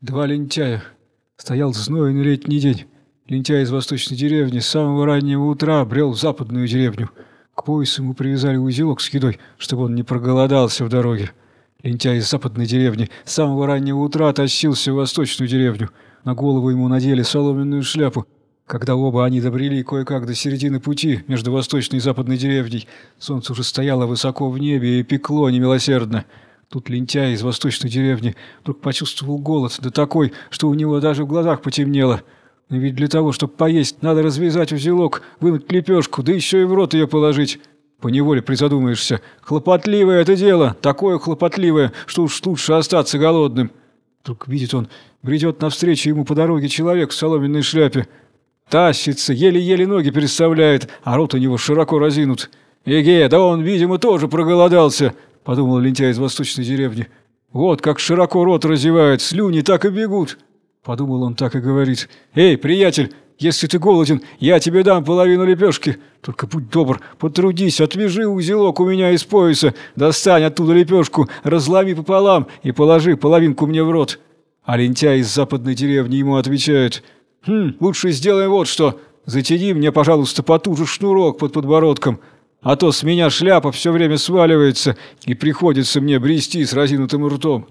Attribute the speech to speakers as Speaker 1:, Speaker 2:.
Speaker 1: Два лентяя. Стоял знойный летний день. Лентяй из восточной деревни с самого раннего утра брел в западную деревню. К поясу ему привязали узелок с едой, чтобы он не проголодался в дороге. Лентяй из западной деревни с самого раннего утра тащился в восточную деревню. На голову ему надели соломенную шляпу. Когда оба они добрели кое-как до середины пути между восточной и западной деревней, солнце уже стояло высоко в небе и пекло немилосердно. Тут лентяй из восточной деревни вдруг почувствовал голод, да такой, что у него даже в глазах потемнело. Но ведь для того, чтобы поесть, надо развязать узелок, вынуть лепешку, да еще и в рот ее положить. Поневоле призадумаешься. Хлопотливое это дело, такое хлопотливое, что уж лучше остаться голодным. Вдруг видит он, бредет навстречу ему по дороге человек в соломенной шляпе. Тащится, еле-еле ноги переставляет, а рот у него широко разинут. «Эге, да он, видимо, тоже проголодался», — подумал лентяй из восточной деревни. «Вот как широко рот разевает, слюни так и бегут». Подумал он так и говорит. «Эй, приятель, если ты голоден, я тебе дам половину лепешки. Только будь добр, потрудись, отвяжи узелок у меня из пояса, достань оттуда лепешку, разломи пополам и положи половинку мне в рот». А лентяй из западной деревни ему отвечает. «Хм, лучше сделай вот что. Затяни мне, пожалуйста, потуже шнурок под подбородком, а то с меня шляпа все время сваливается и приходится мне брести с разинутым ртом».